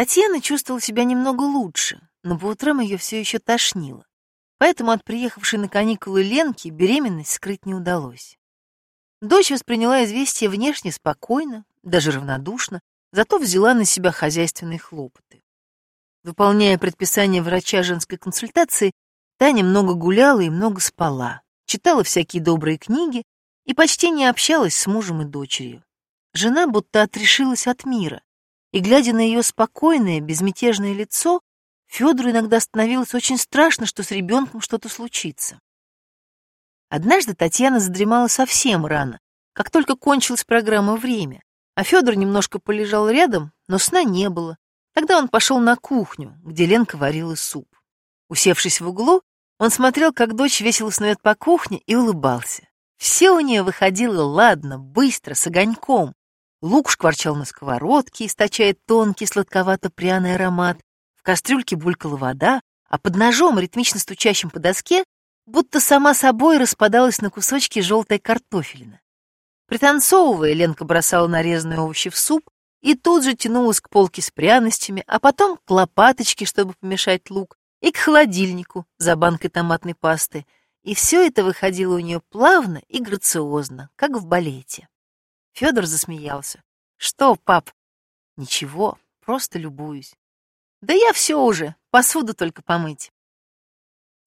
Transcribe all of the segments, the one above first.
Татьяна чувствовала себя немного лучше, но по утрам ее все еще тошнило. Поэтому от приехавшей на каникулы Ленки беременность скрыть не удалось. Дочь восприняла известие внешне спокойно, даже равнодушно, зато взяла на себя хозяйственные хлопоты. Выполняя предписания врача женской консультации, Таня много гуляла и много спала, читала всякие добрые книги и почти не общалась с мужем и дочерью. Жена будто отрешилась от мира, и, глядя на ее спокойное, безмятежное лицо, Федору иногда становилось очень страшно, что с ребенком что-то случится. Однажды Татьяна задремала совсем рано, как только кончилась программа «Время», а Федор немножко полежал рядом, но сна не было. Тогда он пошел на кухню, где Ленка варила суп. Усевшись в углу, он смотрел, как дочь весело снует по кухне и улыбался. Все у нее выходило ладно, быстро, с огоньком. Лук шкварчал на сковородке, источая тонкий сладковато-пряный аромат, в кастрюльке булькала вода, а под ножом, ритмично стучащим по доске, будто сама собой распадалась на кусочки желтая картофелина. Пританцовывая, Ленка бросала нарезанные овощи в суп и тут же тянулась к полке с пряностями, а потом к лопаточке, чтобы помешать лук, и к холодильнику за банкой томатной пасты. И все это выходило у нее плавно и грациозно, как в балете. Федор засмеялся. «Что, пап?» «Ничего, просто любуюсь». Да я все уже, посуду только помыть.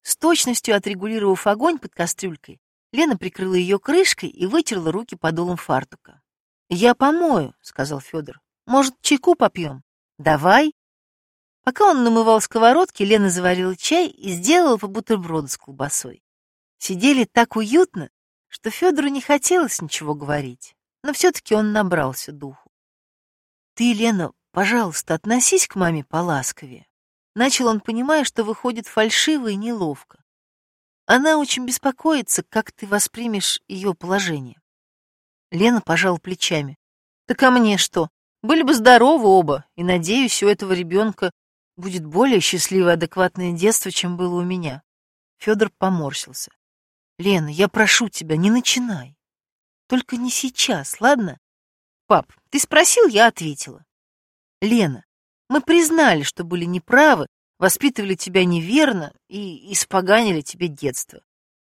С точностью отрегулировав огонь под кастрюлькой, Лена прикрыла ее крышкой и вытерла руки подолом фартука. «Я помою», — сказал Федор. «Может, чайку попьем?» «Давай». Пока он намывал сковородки, Лена заварила чай и сделала по бутерброду с колбасой. Сидели так уютно, что Федору не хотелось ничего говорить, но все-таки он набрался духу. «Ты, Лена, Пожалуйста, относись к маме поласковее. Начал он, понимая, что выходит фальшиво и неловко. Она очень беспокоится, как ты воспримешь ее положение. Лена пожал плечами. Так а мне что? Были бы здоровы оба, и, надеюсь, у этого ребенка будет более счастливое, адекватное детство, чем было у меня. Федор поморщился. Лена, я прошу тебя, не начинай. Только не сейчас, ладно? Пап, ты спросил, я ответила. Лена, мы признали, что были неправы, воспитывали тебя неверно и испоганили тебе детство.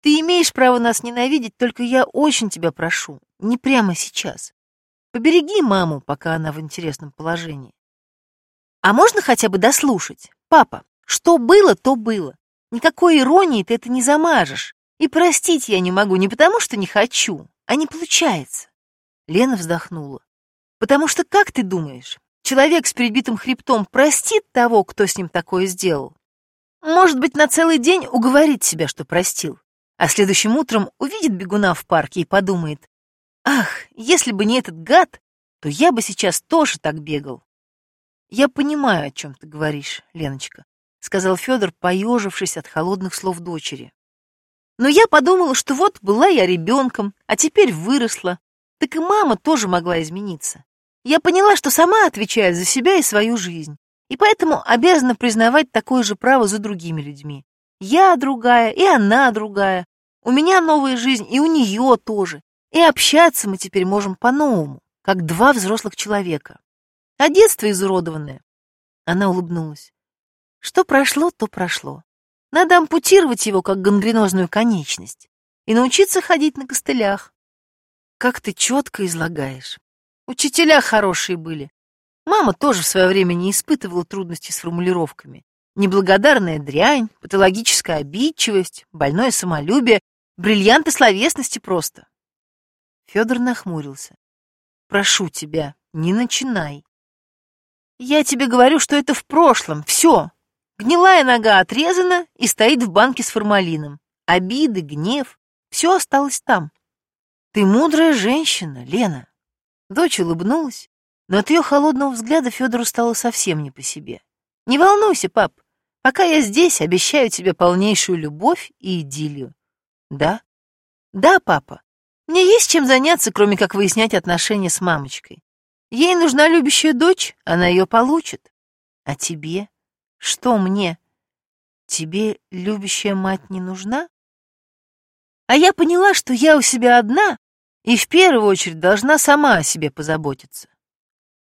Ты имеешь право нас ненавидеть, только я очень тебя прошу, не прямо сейчас. Побереги маму, пока она в интересном положении. А можно хотя бы дослушать? Папа, что было, то было. Никакой иронии ты это не замажешь. И простить я не могу не потому, что не хочу, а не получается. Лена вздохнула. Потому что, как ты думаешь, Человек с перебитым хребтом простит того, кто с ним такое сделал. Может быть, на целый день уговорит себя, что простил, а следующим утром увидит бегуна в парке и подумает, «Ах, если бы не этот гад, то я бы сейчас тоже так бегал». «Я понимаю, о чем ты говоришь, Леночка», — сказал Федор, поежившись от холодных слов дочери. «Но я подумала, что вот была я ребенком, а теперь выросла, так и мама тоже могла измениться. Я поняла, что сама отвечаю за себя и свою жизнь, и поэтому обязана признавать такое же право за другими людьми. Я другая, и она другая. У меня новая жизнь, и у нее тоже. И общаться мы теперь можем по-новому, как два взрослых человека. А детство изуродованное. Она улыбнулась. Что прошло, то прошло. Надо ампутировать его, как гангренозную конечность, и научиться ходить на костылях. Как ты четко излагаешь. Учителя хорошие были. Мама тоже в свое время не испытывала трудностей с формулировками. Неблагодарная дрянь, патологическая обидчивость, больное самолюбие, бриллианты словесности просто. Федор нахмурился. Прошу тебя, не начинай. Я тебе говорю, что это в прошлом, все. Гнилая нога отрезана и стоит в банке с формалином. Обиды, гнев, все осталось там. Ты мудрая женщина, Лена. Дочь улыбнулась, но от ее холодного взгляда Федору стало совсем не по себе. «Не волнуйся, пап, пока я здесь, обещаю тебе полнейшую любовь и идиллию». «Да?» «Да, папа. Мне есть чем заняться, кроме как выяснять отношения с мамочкой. Ей нужна любящая дочь, она ее получит. А тебе? Что мне? Тебе любящая мать не нужна? А я поняла, что я у себя одна, и в первую очередь должна сама о себе позаботиться.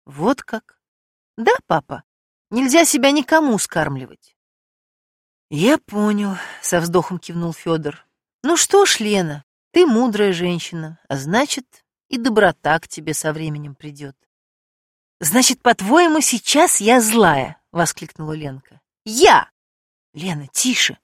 Вот как? Да, папа? Нельзя себя никому скармливать. Я понял, со вздохом кивнул Федор. Ну что ж, Лена, ты мудрая женщина, а значит, и доброта к тебе со временем придет. Значит, по-твоему, сейчас я злая, воскликнула Ленка. Я! Лена, тише.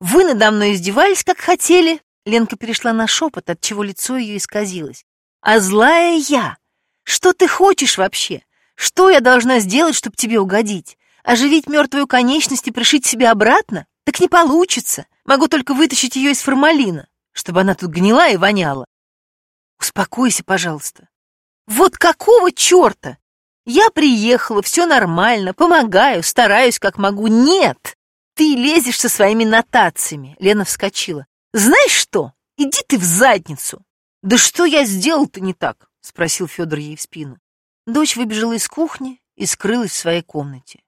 Вы надо мной издевались, как хотели. Ленка перешла на шепот, от чего лицо ее исказилось. А злая я. Что ты хочешь вообще? Что я должна сделать, чтобы тебе угодить? Оживить мертвую конечность и пришить себе обратно? Так не получится. Могу только вытащить ее из формалина, чтобы она тут гнила и воняла. Успокойся, пожалуйста. Вот какого черта? Я приехала, все нормально, помогаю, стараюсь как могу. Нет! Ты лезешь со своими нотациями. Лена вскочила. Знаешь что? Иди ты в задницу. Да что я сделал-то не так? Спросил Федор ей в спину. Дочь выбежала из кухни и скрылась в своей комнате.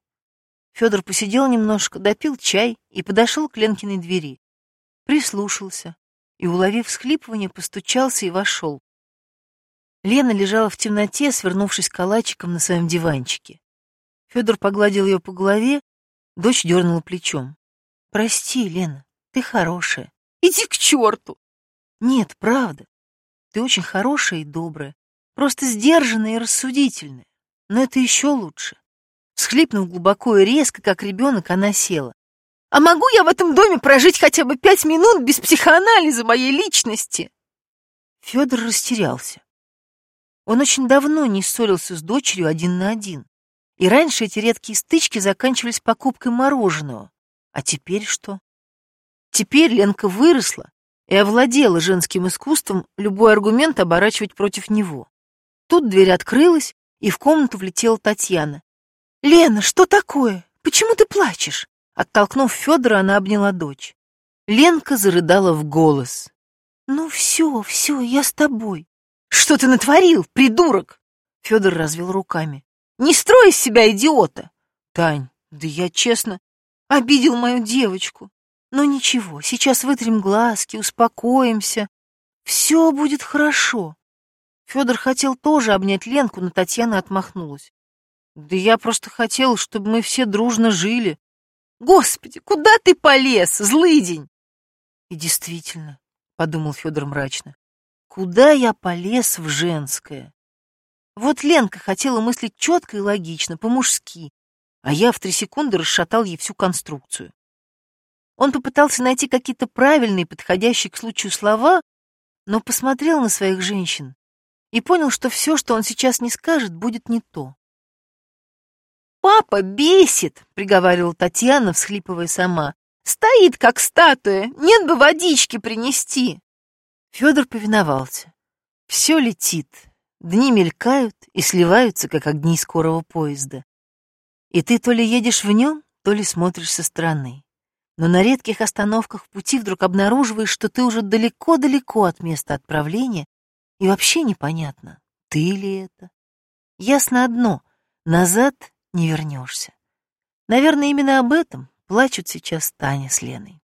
Федор посидел немножко, допил чай и подошел к Ленкиной двери. Прислушался и, уловив всхлипывание, постучался и вошел. Лена лежала в темноте, свернувшись калачиком на своем диванчике. Федор погладил ее по голове, дочь дернула плечом. «Прости, Лена, ты хорошая. Иди к черту!» «Нет, правда. Ты очень хорошая и добрая. Просто сдержанная и рассудительная. Но это еще лучше. Схлипнув глубоко и резко, как ребенок, она села. «А могу я в этом доме прожить хотя бы пять минут без психоанализа моей личности?» Федор растерялся. Он очень давно не ссорился с дочерью один на один. И раньше эти редкие стычки заканчивались покупкой мороженого. А теперь что? Теперь Ленка выросла и овладела женским искусством любой аргумент оборачивать против него. Тут дверь открылась, и в комнату влетела Татьяна. «Лена, что такое? Почему ты плачешь?» Оттолкнув Федора, она обняла дочь. Ленка зарыдала в голос. «Ну все, все, я с тобой». «Что ты натворил, придурок?» Федор развел руками. «Не строй из себя идиота!» «Тань, да я честно обидел мою девочку. Но ничего, сейчас вытрем глазки, успокоимся. Все будет хорошо. Федор хотел тоже обнять Ленку, но Татьяна отмахнулась. Да я просто хотел, чтобы мы все дружно жили. Господи, куда ты полез, злыдень? И действительно, подумал Федор мрачно, куда я полез в женское? Вот Ленка хотела мыслить четко и логично, по-мужски, а я в три секунды расшатал ей всю конструкцию. Он попытался найти какие-то правильные, подходящие к случаю слова, но посмотрел на своих женщин и понял, что все, что он сейчас не скажет, будет не то. «Папа бесит!» — приговаривала Татьяна, всхлипывая сама. «Стоит, как статуя! Нет бы водички принести!» Федор повиновался. Все летит, дни мелькают и сливаются, как огни скорого поезда. И ты то ли едешь в нем, то ли смотришь со стороны. Но на редких остановках пути вдруг обнаруживаешь, что ты уже далеко-далеко от места отправления и вообще непонятно, ты ли это. Ясно одно — назад не вернешься. Наверное, именно об этом плачут сейчас Таня с Леной.